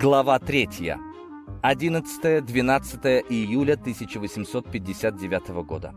Глава 3. 11-12 июля 1859 года.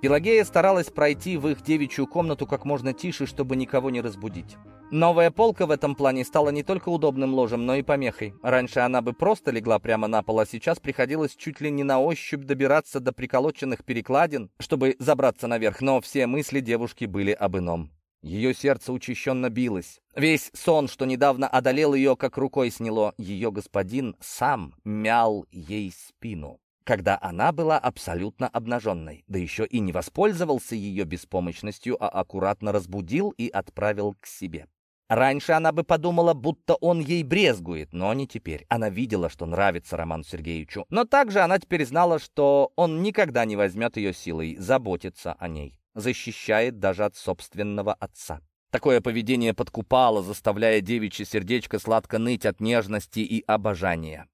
Пелагея старалась пройти в их девичью комнату как можно тише, чтобы никого не разбудить. Новая полка в этом плане стала не только удобным ложем, но и помехой. Раньше она бы просто легла прямо на пол, а сейчас приходилось чуть ли не на ощупь добираться до приколоченных перекладин, чтобы забраться наверх, но все мысли девушки были об ином. Ее сердце учащенно билось. Весь сон, что недавно одолел ее, как рукой сняло, ее господин сам мял ей спину, когда она была абсолютно обнаженной, да еще и не воспользовался ее беспомощностью, а аккуратно разбудил и отправил к себе. Раньше она бы подумала, будто он ей брезгует, но не теперь. Она видела, что нравится Роману Сергеевичу, но также она теперь знала, что он никогда не возьмет ее силой заботиться о ней защищает даже от собственного отца. Такое поведение подкупало, заставляя девичье сердечко сладко ныть от нежности и обожания.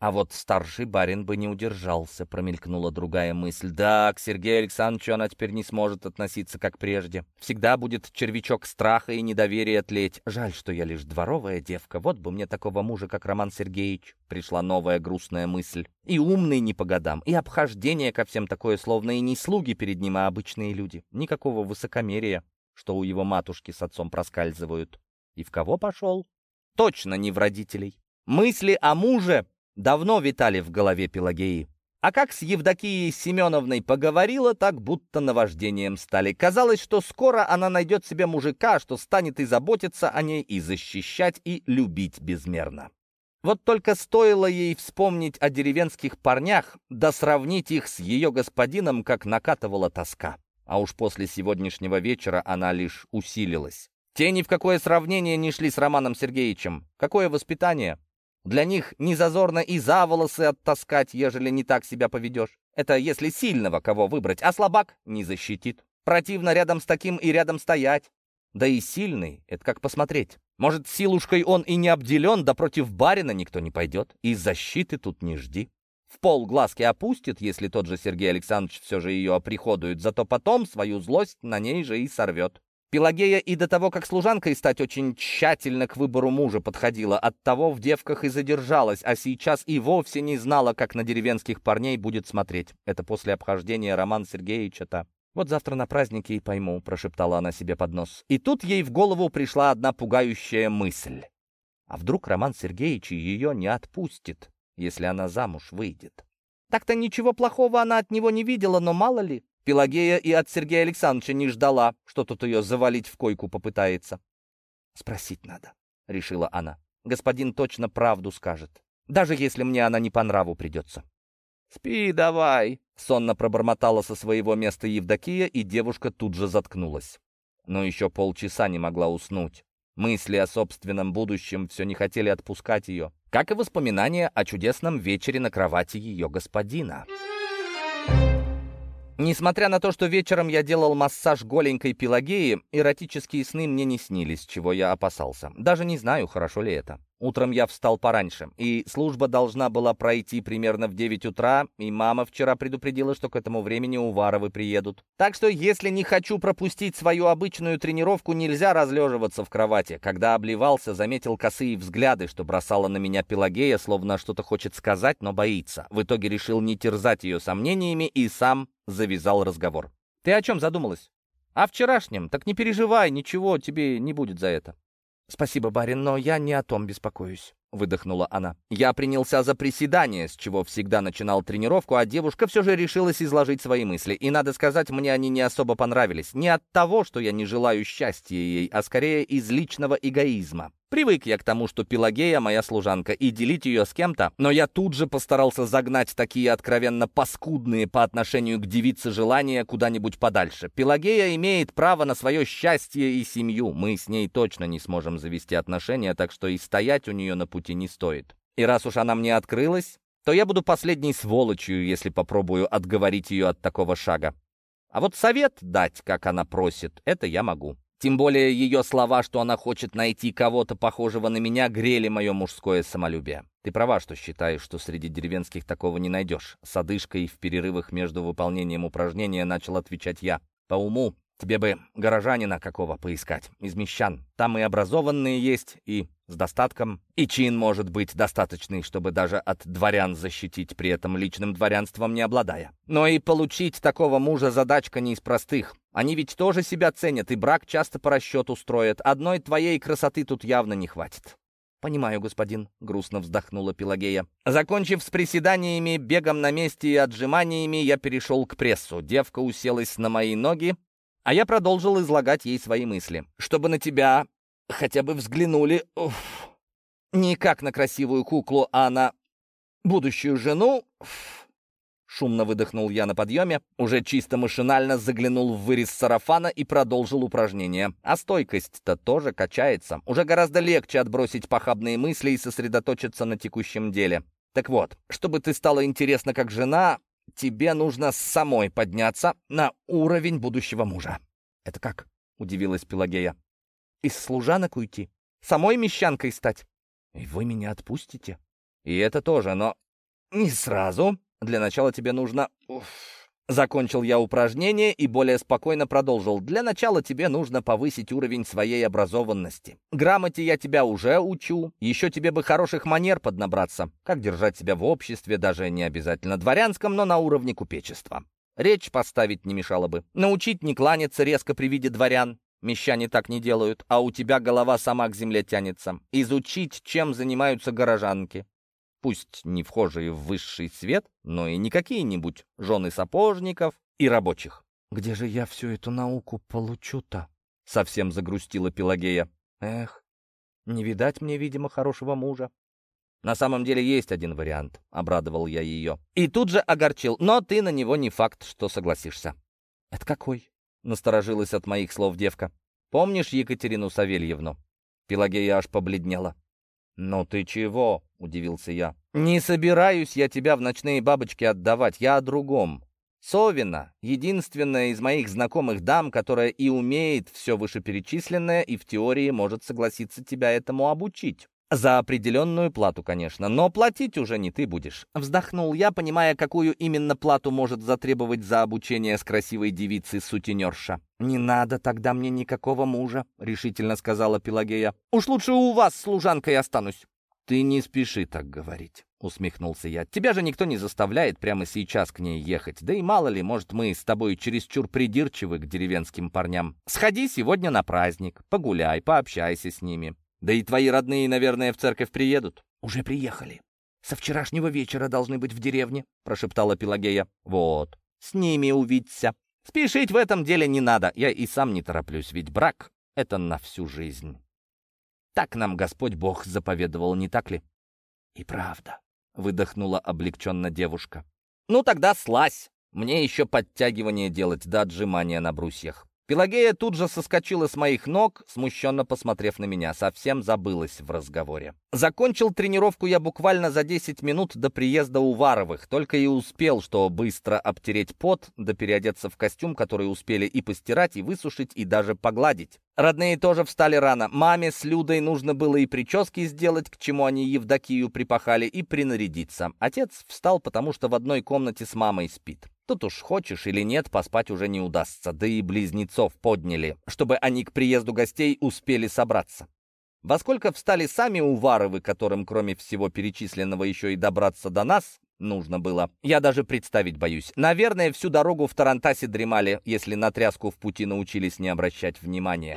А вот старший барин бы не удержался, промелькнула другая мысль. Да, к Сергею Александровичу она теперь не сможет относиться, как прежде. Всегда будет червячок страха и недоверия тлеть. Жаль, что я лишь дворовая девка. Вот бы мне такого мужа, как Роман Сергеевич. Пришла новая грустная мысль. И умный не по годам, и обхождение ко всем такое, словно и не слуги перед ним, а обычные люди. Никакого высокомерия, что у его матушки с отцом проскальзывают. И в кого пошел? Точно не в родителей. Мысли о муже давно витали в голове Пелагеи. А как с Евдокией Семеновной поговорила, так будто наваждением стали. Казалось, что скоро она найдет себе мужика, что станет и заботиться о ней, и защищать, и любить безмерно. Вот только стоило ей вспомнить о деревенских парнях, да сравнить их с ее господином, как накатывала тоска. А уж после сегодняшнего вечера она лишь усилилась. Те ни в какое сравнение не шли с Романом Сергеевичем. Какое воспитание? Для них не зазорно и за волосы оттаскать, ежели не так себя поведешь. Это если сильного кого выбрать, а слабак не защитит. Противно рядом с таким и рядом стоять. Да и сильный — это как посмотреть. Может, силушкой он и не обделен, да против барина никто не пойдет. И защиты тут не жди. В пол глазки опустит, если тот же Сергей Александрович все же ее оприходует, зато потом свою злость на ней же и сорвет. Пелагея и до того, как служанкой стать, очень тщательно к выбору мужа подходила, оттого в девках и задержалась, а сейчас и вовсе не знала, как на деревенских парней будет смотреть. Это после обхождения Роман Сергеевича-то. «Вот завтра на празднике и пойму», — прошептала она себе под нос. И тут ей в голову пришла одна пугающая мысль. А вдруг Роман Сергеевич ее не отпустит, если она замуж выйдет? Так-то ничего плохого она от него не видела, но мало ли. Пелагея и от Сергея Александровича не ждала, что тут ее завалить в койку попытается. «Спросить надо», — решила она. «Господин точно правду скажет, даже если мне она не по нраву придется». «Спи давай», — сонно пробормотала со своего места Евдокия, и девушка тут же заткнулась. Но еще полчаса не могла уснуть. Мысли о собственном будущем все не хотели отпускать ее, как и воспоминания о чудесном вечере на кровати ее господина. Несмотря на то, что вечером я делал массаж голенькой Пелагеи, эротические сны мне не снились, чего я опасался. Даже не знаю, хорошо ли это. Утром я встал пораньше, и служба должна была пройти примерно в 9 утра, и мама вчера предупредила, что к этому времени Уваровы приедут. Так что, если не хочу пропустить свою обычную тренировку, нельзя разлеживаться в кровати. Когда обливался, заметил косые взгляды, что бросала на меня Пелагея, словно что-то хочет сказать, но боится. В итоге решил не терзать ее сомнениями и сам завязал разговор. «Ты о чем задумалась?» «О вчерашнем. Так не переживай, ничего тебе не будет за это». «Спасибо, барин, но я не о том беспокоюсь», — выдохнула она. Я принялся за приседание, с чего всегда начинал тренировку, а девушка все же решилась изложить свои мысли. И, надо сказать, мне они не особо понравились. Не от того, что я не желаю счастья ей, а скорее из личного эгоизма. Привык я к тому, что Пелагея моя служанка, и делить ее с кем-то, но я тут же постарался загнать такие откровенно паскудные по отношению к девице желания куда-нибудь подальше. Пелагея имеет право на свое счастье и семью. Мы с ней точно не сможем завести отношения, так что и стоять у нее на пути не стоит. И раз уж она мне открылась, то я буду последней сволочью, если попробую отговорить ее от такого шага. А вот совет дать, как она просит, это я могу. Тем более ее слова, что она хочет найти кого-то похожего на меня, грели мое мужское самолюбие. Ты права, что считаешь, что среди деревенских такого не найдешь. С одышкой в перерывах между выполнением упражнения начал отвечать я. По уму, тебе бы горожанина какого поискать, из мещан. Там и образованные есть, и с достатком, и чин может быть достаточный, чтобы даже от дворян защитить, при этом личным дворянством не обладая. Но и получить такого мужа задачка не из простых. Они ведь тоже себя ценят, и брак часто по расчету строят. Одной твоей красоты тут явно не хватит. «Понимаю, господин», — грустно вздохнула Пелагея. Закончив с приседаниями, бегом на месте и отжиманиями, я перешел к прессу. Девка уселась на мои ноги, а я продолжил излагать ей свои мысли. «Чтобы на тебя хотя бы взглянули, уф, не как на красивую куклу, а на будущую жену...» уф, Шумно выдохнул я на подъеме, уже чисто машинально заглянул в вырез сарафана и продолжил упражнение. А стойкость-то тоже качается. Уже гораздо легче отбросить похабные мысли и сосредоточиться на текущем деле. Так вот, чтобы ты стала интересна как жена, тебе нужно самой подняться на уровень будущего мужа. «Это как?» — удивилась Пелагея. «Из служанок уйти? Самой мещанкой стать?» «И вы меня отпустите?» «И это тоже, но не сразу», для начала тебе нужно... Уф. Закончил я упражнение и более спокойно продолжил. Для начала тебе нужно повысить уровень своей образованности. Грамоте я тебя уже учу. Еще тебе бы хороших манер поднабраться. Как держать себя в обществе, даже не обязательно дворянском, но на уровне купечества. Речь поставить не мешало бы. Научить не кланяться резко при виде дворян. Мещане так не делают, а у тебя голова сама к земле тянется. Изучить, чем занимаются горожанки пусть не вхожие в высший свет, но и не какие-нибудь жены сапожников и рабочих. «Где же я всю эту науку получу-то?» — совсем загрустила Пелагея. «Эх, не видать мне, видимо, хорошего мужа». «На самом деле есть один вариант», — обрадовал я ее. И тут же огорчил, но ты на него не факт, что согласишься. «Это какой?» — насторожилась от моих слов девка. «Помнишь Екатерину Савельевну?» Пелагея аж побледнела. «Ну ты чего?» — удивился я. «Не собираюсь я тебя в ночные бабочки отдавать, я о другом. Совина — единственная из моих знакомых дам, которая и умеет все вышеперечисленное и в теории может согласиться тебя этому обучить. За определенную плату, конечно, но платить уже не ты будешь. Вздохнул я, понимая, какую именно плату может затребовать за обучение с красивой девицей сутенерша. «Не надо тогда мне никакого мужа», — решительно сказала Пелагея. «Уж лучше у вас служанкой останусь». «Ты не спеши так говорить», — усмехнулся я. «Тебя же никто не заставляет прямо сейчас к ней ехать. Да и мало ли, может, мы с тобой чересчур придирчивы к деревенским парням. Сходи сегодня на праздник, погуляй, пообщайся с ними. Да и твои родные, наверное, в церковь приедут. Уже приехали. Со вчерашнего вечера должны быть в деревне, прошептала Пелагея. Вот, с ними увидься. Спешить в этом деле не надо. Я и сам не тороплюсь, ведь брак — это на всю жизнь. Так нам Господь Бог заповедовал, не так ли? И правда, выдохнула облегченно девушка. Ну тогда слазь. Мне еще подтягивание делать до отжимания на брусьях. Пелагея тут же соскочила с моих ног, смущенно посмотрев на меня, совсем забылась в разговоре. Закончил тренировку я буквально за 10 минут до приезда Уваровых, только и успел, что быстро обтереть пот, да переодеться в костюм, который успели и постирать, и высушить, и даже погладить. Родные тоже встали рано. Маме с Людой нужно было и прически сделать, к чему они Евдокию припахали, и принарядиться. Отец встал, потому что в одной комнате с мамой спит. Тут уж хочешь или нет, поспать уже не удастся, да и близнецов подняли, чтобы они к приезду гостей успели собраться. Во сколько встали сами Уваровы, которым, кроме всего перечисленного, еще и добраться до нас нужно было, я даже представить боюсь. Наверное, всю дорогу в Тарантасе дремали, если на тряску в пути научились не обращать внимания.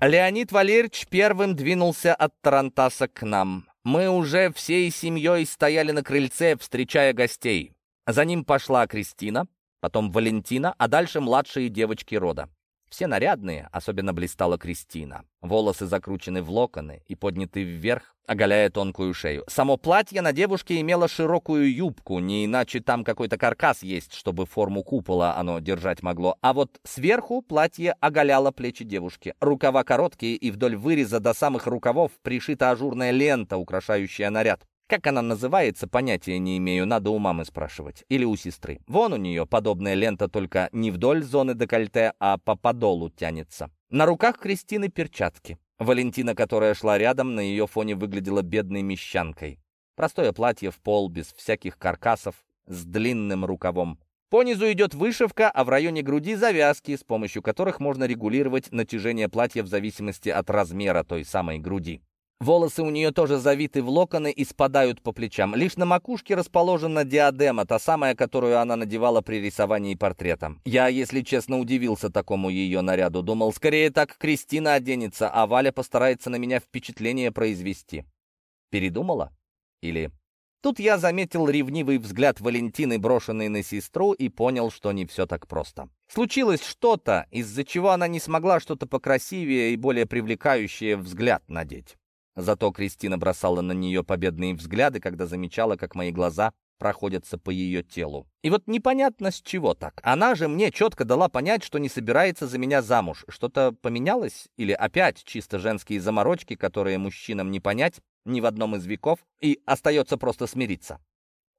Леонид Валерьевич первым двинулся от Тарантаса к нам. Мы уже всей семьей стояли на крыльце, встречая гостей. За ним пошла Кристина, потом Валентина, а дальше младшие девочки рода. Все нарядные, особенно блистала Кристина. Волосы закручены в локоны и подняты вверх, оголяя тонкую шею. Само платье на девушке имело широкую юбку, не иначе там какой-то каркас есть, чтобы форму купола оно держать могло. А вот сверху платье оголяло плечи девушки. Рукава короткие, и вдоль выреза до самых рукавов пришита ажурная лента, украшающая наряд. Как она называется, понятия не имею, надо у мамы спрашивать. Или у сестры. Вон у нее подобная лента, только не вдоль зоны декольте, а по подолу тянется. На руках Кристины перчатки. Валентина, которая шла рядом, на ее фоне выглядела бедной мещанкой. Простое платье в пол, без всяких каркасов, с длинным рукавом. Понизу идет вышивка, а в районе груди завязки, с помощью которых можно регулировать натяжение платья в зависимости от размера той самой груди. Волосы у нее тоже завиты в локоны и спадают по плечам. Лишь на макушке расположена диадема, та самая, которую она надевала при рисовании портрета. Я, если честно, удивился такому ее наряду. Думал, скорее так Кристина оденется, а Валя постарается на меня впечатление произвести. Передумала? Или... Тут я заметил ревнивый взгляд Валентины, брошенный на сестру, и понял, что не все так просто. Случилось что-то, из-за чего она не смогла что-то покрасивее и более привлекающее взгляд надеть. Зато Кристина бросала на нее победные взгляды, когда замечала, как мои глаза проходятся по ее телу. И вот непонятно с чего так. Она же мне четко дала понять, что не собирается за меня замуж. Что-то поменялось? Или опять чисто женские заморочки, которые мужчинам не понять ни в одном из веков, и остается просто смириться?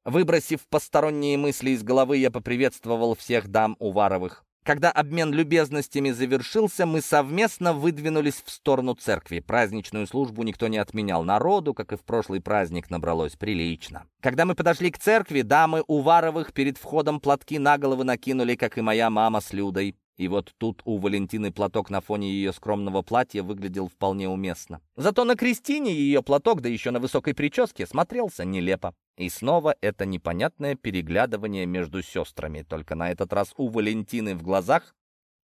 Выбросив посторонние мысли из головы, я поприветствовал всех дам Уваровых. Когда обмен любезностями завершился, мы совместно выдвинулись в сторону церкви. Праздничную службу никто не отменял. Народу, как и в прошлый праздник, набралось прилично. Когда мы подошли к церкви, дамы Уваровых перед входом платки на головы накинули, как и моя мама с Людой. И вот тут у Валентины платок на фоне ее скромного платья выглядел вполне уместно. Зато на Кристине ее платок, да еще на высокой прическе, смотрелся нелепо. И снова это непонятное переглядывание между сестрами, только на этот раз у Валентины в глазах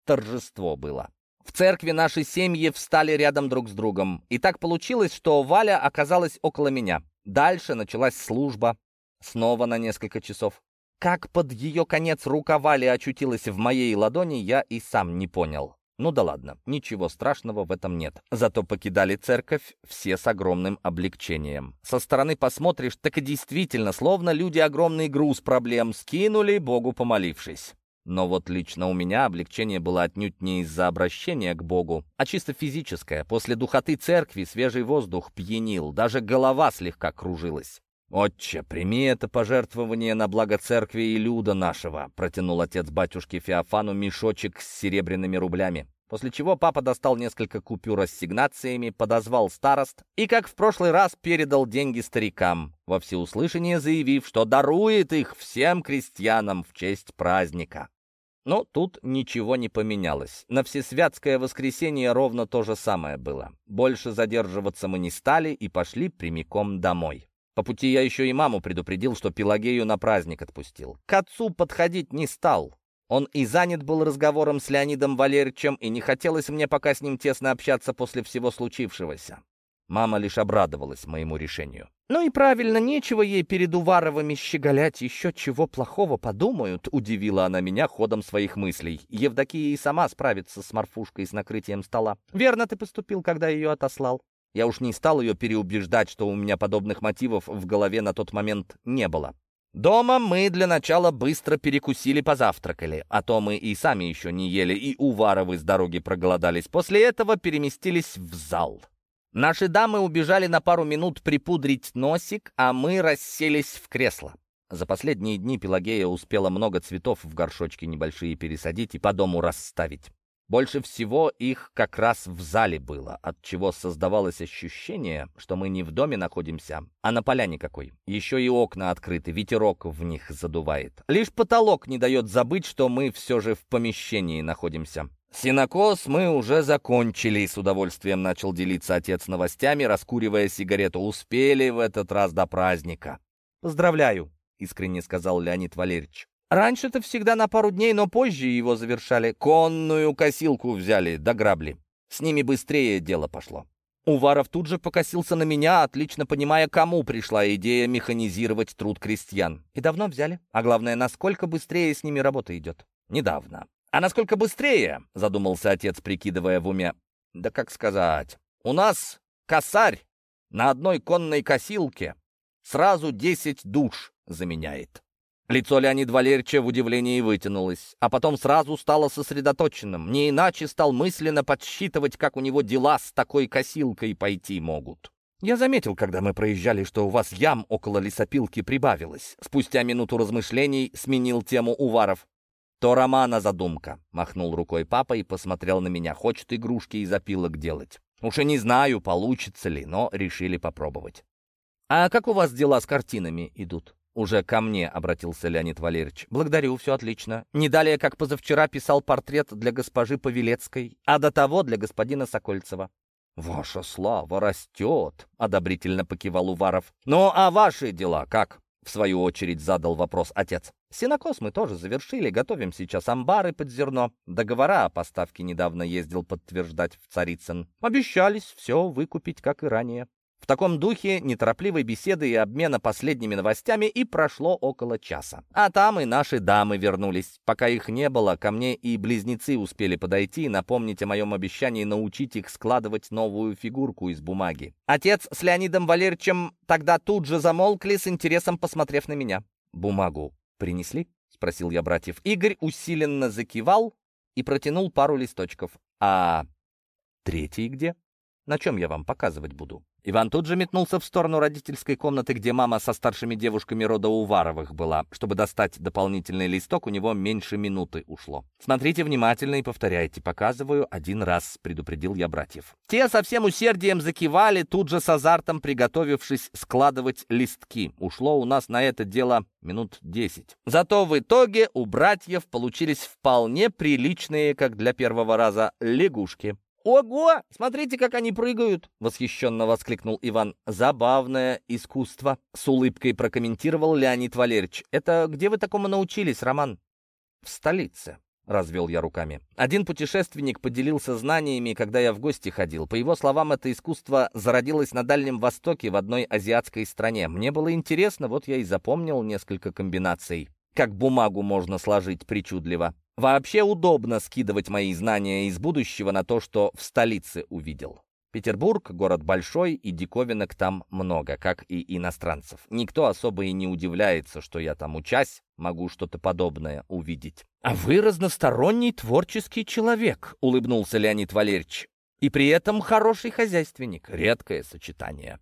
торжество было. В церкви наши семьи встали рядом друг с другом, и так получилось, что Валя оказалась около меня. Дальше началась служба, снова на несколько часов. Как под ее конец рука Вали очутилась в моей ладони, я и сам не понял. Ну да ладно, ничего страшного в этом нет. Зато покидали церковь все с огромным облегчением. Со стороны посмотришь, так и действительно, словно люди огромный груз проблем скинули, Богу помолившись. Но вот лично у меня облегчение было отнюдь не из-за обращения к Богу, а чисто физическое. После духоты церкви свежий воздух пьянил, даже голова слегка кружилась. «Отче, прими это пожертвование на благо церкви и люда нашего», протянул отец батюшки Феофану мешочек с серебряными рублями. После чего папа достал несколько купюр ассигнациями, подозвал старост и, как в прошлый раз, передал деньги старикам, во всеуслышание заявив, что дарует их всем крестьянам в честь праздника. Но тут ничего не поменялось. На Всесвятское воскресенье ровно то же самое было. Больше задерживаться мы не стали и пошли прямиком домой. По пути я еще и маму предупредил, что Пелагею на праздник отпустил. К отцу подходить не стал. Он и занят был разговором с Леонидом Валерьевичем, и не хотелось мне пока с ним тесно общаться после всего случившегося. Мама лишь обрадовалась моему решению. «Ну и правильно, нечего ей перед Уваровыми щеголять, еще чего плохого подумают», — удивила она меня ходом своих мыслей. Евдокия и сама справится с Марфушкой с накрытием стола. «Верно ты поступил, когда ее отослал. Я уж не стал ее переубеждать, что у меня подобных мотивов в голове на тот момент не было. Дома мы для начала быстро перекусили, позавтракали, а то мы и сами еще не ели, и Уваровы с дороги проголодались. После этого переместились в зал. Наши дамы убежали на пару минут припудрить носик, а мы расселись в кресло. За последние дни Пелагея успела много цветов в горшочки небольшие пересадить и по дому расставить. Больше всего их как раз в зале было, от чего создавалось ощущение, что мы не в доме находимся, а на поляне какой. Еще и окна открыты, ветерок в них задувает. Лишь потолок не дает забыть, что мы все же в помещении находимся. «Синокос мы уже закончили», — с удовольствием начал делиться отец новостями, раскуривая сигарету. «Успели в этот раз до праздника». «Поздравляю», — искренне сказал Леонид Валерьевич. Раньше-то всегда на пару дней, но позже его завершали. Конную косилку взяли, до грабли. С ними быстрее дело пошло. Уваров тут же покосился на меня, отлично понимая, кому пришла идея механизировать труд крестьян. И давно взяли. А главное, насколько быстрее с ними работа идет. Недавно. А насколько быстрее, задумался отец, прикидывая в уме. Да как сказать. У нас косарь на одной конной косилке сразу десять душ заменяет. Лицо Леонида Валерьевича в удивлении вытянулось, а потом сразу стало сосредоточенным. Не иначе стал мысленно подсчитывать, как у него дела с такой косилкой пойти могут. «Я заметил, когда мы проезжали, что у вас ям около лесопилки прибавилось». Спустя минуту размышлений сменил тему Уваров. «То романа задумка», — махнул рукой папа и посмотрел на меня. «Хочет игрушки из опилок делать. Уж и не знаю, получится ли, но решили попробовать». «А как у вас дела с картинами идут?» Уже ко мне обратился Леонид Валерьевич. «Благодарю, все отлично. Не далее, как позавчера писал портрет для госпожи Павелецкой, а до того для господина Сокольцева». «Ваша слава растет», — одобрительно покивал Уваров. «Ну, а ваши дела как?» — в свою очередь задал вопрос отец. «Синокос мы тоже завершили, готовим сейчас амбары под зерно. Договора о поставке недавно ездил подтверждать в Царицын. Обещались все выкупить, как и ранее». В таком духе неторопливой беседы и обмена последними новостями и прошло около часа. А там и наши дамы вернулись. Пока их не было, ко мне и близнецы успели подойти и напомнить о моем обещании научить их складывать новую фигурку из бумаги. Отец с Леонидом Валерьевичем тогда тут же замолкли, с интересом посмотрев на меня. «Бумагу принесли?» — спросил я братьев. Игорь усиленно закивал и протянул пару листочков. «А третий где? На чем я вам показывать буду?» Иван тут же метнулся в сторону родительской комнаты, где мама со старшими девушками рода Уваровых была. Чтобы достать дополнительный листок, у него меньше минуты ушло. «Смотрите внимательно и повторяйте. Показываю один раз», — предупредил я братьев. Те со всем усердием закивали, тут же с азартом приготовившись складывать листки. Ушло у нас на это дело минут десять. Зато в итоге у братьев получились вполне приличные, как для первого раза, лягушки. «Ого! Смотрите, как они прыгают!» — восхищенно воскликнул Иван. «Забавное искусство!» — с улыбкой прокомментировал Леонид Валерьевич. «Это где вы такому научились, Роман?» «В столице», — развел я руками. Один путешественник поделился знаниями, когда я в гости ходил. По его словам, это искусство зародилось на Дальнем Востоке в одной азиатской стране. Мне было интересно, вот я и запомнил несколько комбинаций. Как бумагу можно сложить причудливо. Вообще удобно скидывать мои знания из будущего на то, что в столице увидел. Петербург — город большой, и диковинок там много, как и иностранцев. Никто особо и не удивляется, что я там учась, могу что-то подобное увидеть. «А вы разносторонний творческий человек», — улыбнулся Леонид Валерьевич. «И при этом хороший хозяйственник. Редкое сочетание».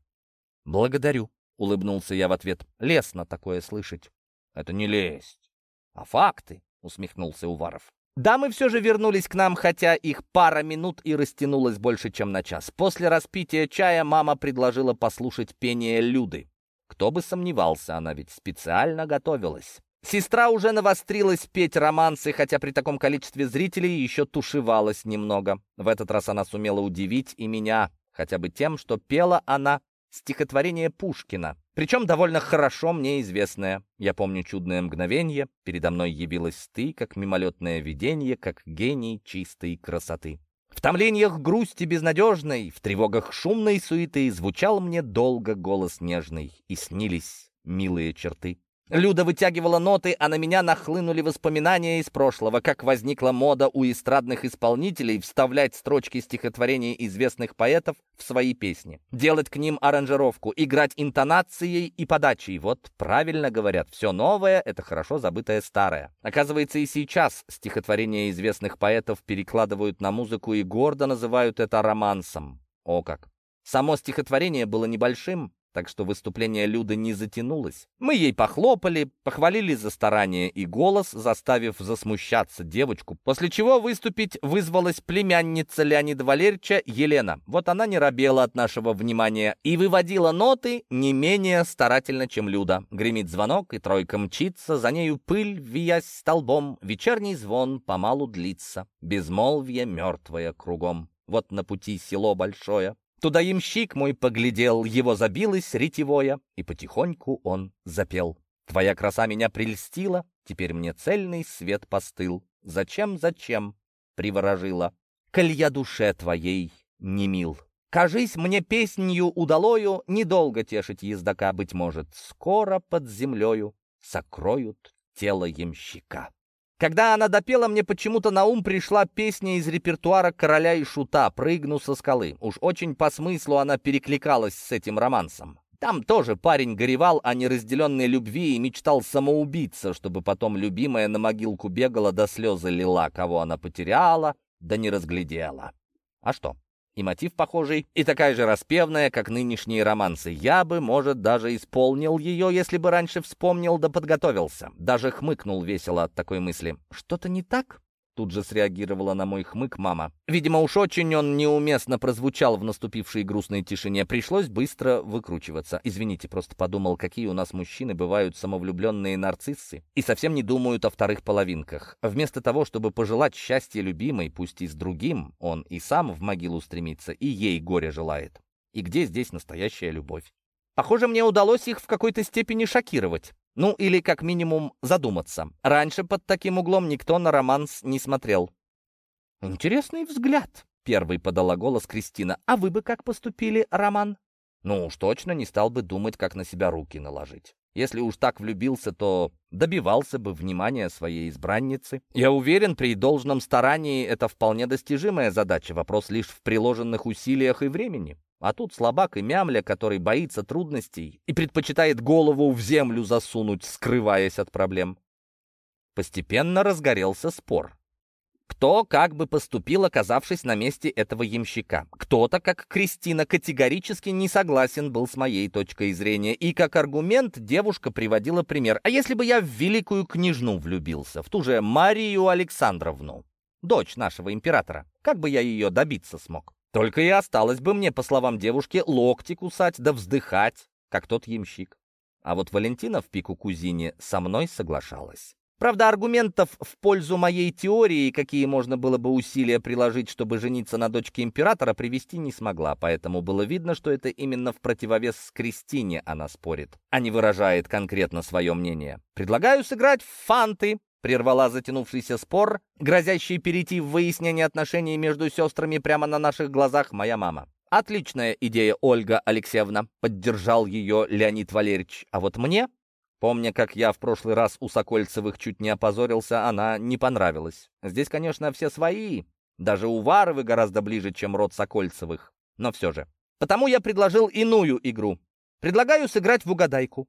«Благодарю», — улыбнулся я в ответ. «Лестно такое слышать». «Это не лесть, а факты», — усмехнулся Уваров. Дамы все же вернулись к нам, хотя их пара минут и растянулась больше, чем на час. После распития чая мама предложила послушать пение Люды. Кто бы сомневался, она ведь специально готовилась. Сестра уже навострилась петь романсы, хотя при таком количестве зрителей еще тушевалась немного. В этот раз она сумела удивить и меня, хотя бы тем, что пела она стихотворение Пушкина, причем довольно хорошо мне известное. Я помню чудное мгновение, передо мной явилась ты, как мимолетное видение, как гений чистой красоты. В томлениях грусти безнадежной, в тревогах шумной суеты звучал мне долго голос нежный, и снились милые черты. Люда вытягивала ноты, а на меня нахлынули воспоминания из прошлого, как возникла мода у эстрадных исполнителей вставлять строчки стихотворений известных поэтов в свои песни, делать к ним аранжировку, играть интонацией и подачей. Вот правильно говорят, все новое — это хорошо забытое старое. Оказывается, и сейчас стихотворения известных поэтов перекладывают на музыку и гордо называют это романсом. О как! Само стихотворение было небольшим, так что выступление Люды не затянулось. Мы ей похлопали, похвалили за старание и голос, заставив засмущаться девочку, после чего выступить вызвалась племянница Леонида Валерьевича Елена. Вот она не робела от нашего внимания и выводила ноты не менее старательно, чем Люда. Гремит звонок, и тройка мчится, за нею пыль, виясь столбом, вечерний звон помалу длится, безмолвие мертвое кругом. Вот на пути село большое, Туда ямщик мой поглядел, его забилось ретевое, и потихоньку он запел. Твоя краса меня прельстила, теперь мне цельный свет постыл. Зачем, зачем? Приворожила. Коль я душе твоей не мил. Кажись, мне песнью удалою недолго тешить ездока, быть может, скоро под землею сокроют тело ямщика. Когда она допела, мне почему-то на ум пришла песня из репертуара «Короля и шута» «Прыгну со скалы». Уж очень по смыслу она перекликалась с этим романсом. Там тоже парень горевал о неразделенной любви и мечтал самоубиться, чтобы потом любимая на могилку бегала до слезы лила, кого она потеряла, да не разглядела. А что? И мотив похожий, и такая же распевная, как нынешние романсы. Я бы, может, даже исполнил ее, если бы раньше вспомнил да подготовился. Даже хмыкнул весело от такой мысли. Что-то не так? Тут же среагировала на мой хмык мама. Видимо, уж очень он неуместно прозвучал в наступившей грустной тишине. Пришлось быстро выкручиваться. Извините, просто подумал, какие у нас мужчины бывают самовлюбленные нарциссы и совсем не думают о вторых половинках. Вместо того, чтобы пожелать счастья любимой, пусть и с другим, он и сам в могилу стремится, и ей горе желает. И где здесь настоящая любовь? Похоже, мне удалось их в какой-то степени шокировать. Ну, или как минимум задуматься. Раньше под таким углом никто на романс не смотрел. «Интересный взгляд», — первый подала голос Кристина. «А вы бы как поступили, Роман?» «Ну уж точно не стал бы думать, как на себя руки наложить. Если уж так влюбился, то добивался бы внимания своей избранницы. Я уверен, при должном старании это вполне достижимая задача, вопрос лишь в приложенных усилиях и времени. А тут слабак и мямля, который боится трудностей и предпочитает голову в землю засунуть, скрываясь от проблем. Постепенно разгорелся спор. Кто как бы поступил, оказавшись на месте этого ямщика. Кто-то, как Кристина, категорически не согласен был с моей точкой зрения, и как аргумент девушка приводила пример. А если бы я в великую княжну влюбился, в ту же Марию Александровну, дочь нашего императора, как бы я ее добиться смог? Только и осталось бы мне, по словам девушки, локти кусать да вздыхать, как тот ямщик. А вот Валентина в пику кузине со мной соглашалась. Правда, аргументов в пользу моей теории, какие можно было бы усилия приложить, чтобы жениться на дочке императора, привести не смогла, поэтому было видно, что это именно в противовес с Кристине она спорит, а не выражает конкретно свое мнение. «Предлагаю сыграть в фанты», Прервала затянувшийся спор, грозящий перейти в выяснение отношений между сестрами прямо на наших глазах моя мама. «Отличная идея, Ольга Алексеевна», — поддержал ее Леонид Валерьевич. «А вот мне, помня, как я в прошлый раз у Сокольцевых чуть не опозорился, она не понравилась. Здесь, конечно, все свои, даже у Варовы гораздо ближе, чем род Сокольцевых, но все же. Потому я предложил иную игру. Предлагаю сыграть в угадайку».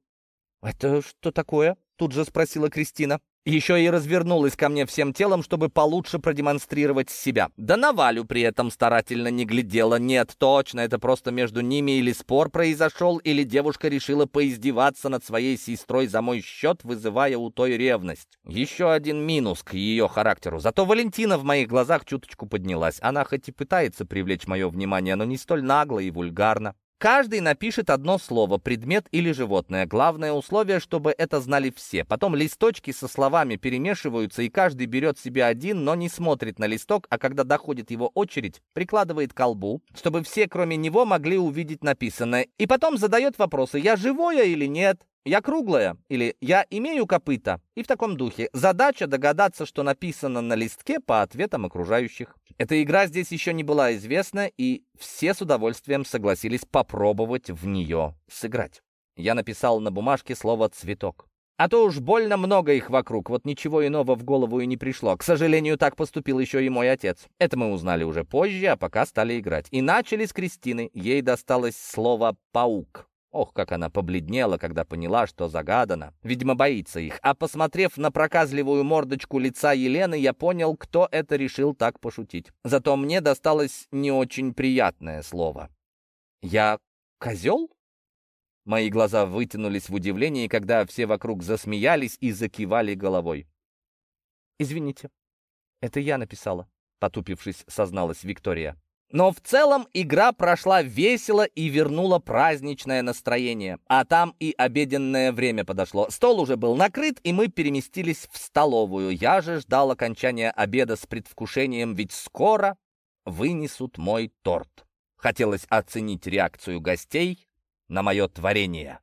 «Это что такое?» — тут же спросила Кристина. Еще и развернулась ко мне всем телом, чтобы получше продемонстрировать себя. Да на Валю при этом старательно не глядела. Нет, точно, это просто между ними или спор произошел, или девушка решила поиздеваться над своей сестрой за мой счет, вызывая у той ревность. Еще один минус к ее характеру. Зато Валентина в моих глазах чуточку поднялась. Она хоть и пытается привлечь мое внимание, но не столь нагло и вульгарно. Каждый напишет одно слово, предмет или животное. Главное условие, чтобы это знали все. Потом листочки со словами перемешиваются, и каждый берет себе один, но не смотрит на листок, а когда доходит его очередь, прикладывает колбу, чтобы все, кроме него, могли увидеть написанное. И потом задает вопросы, я живое или нет, «Я круглая» или «Я имею копыта» и в таком духе. Задача догадаться, что написано на листке по ответам окружающих. Эта игра здесь еще не была известна, и все с удовольствием согласились попробовать в нее сыграть. Я написал на бумажке слово «цветок». А то уж больно много их вокруг, вот ничего иного в голову и не пришло. К сожалению, так поступил еще и мой отец. Это мы узнали уже позже, а пока стали играть. И начали с Кристины. Ей досталось слово «паук». Ох, как она побледнела, когда поняла, что загадано. Видимо, боится их. А посмотрев на проказливую мордочку лица Елены, я понял, кто это решил так пошутить. Зато мне досталось не очень приятное слово. «Я козел?» Мои глаза вытянулись в удивлении, когда все вокруг засмеялись и закивали головой. «Извините, это я написала», — потупившись, созналась Виктория. Но в целом игра прошла весело и вернула праздничное настроение. А там и обеденное время подошло. Стол уже был накрыт, и мы переместились в столовую. Я же ждал окончания обеда с предвкушением, ведь скоро вынесут мой торт. Хотелось оценить реакцию гостей на мое творение.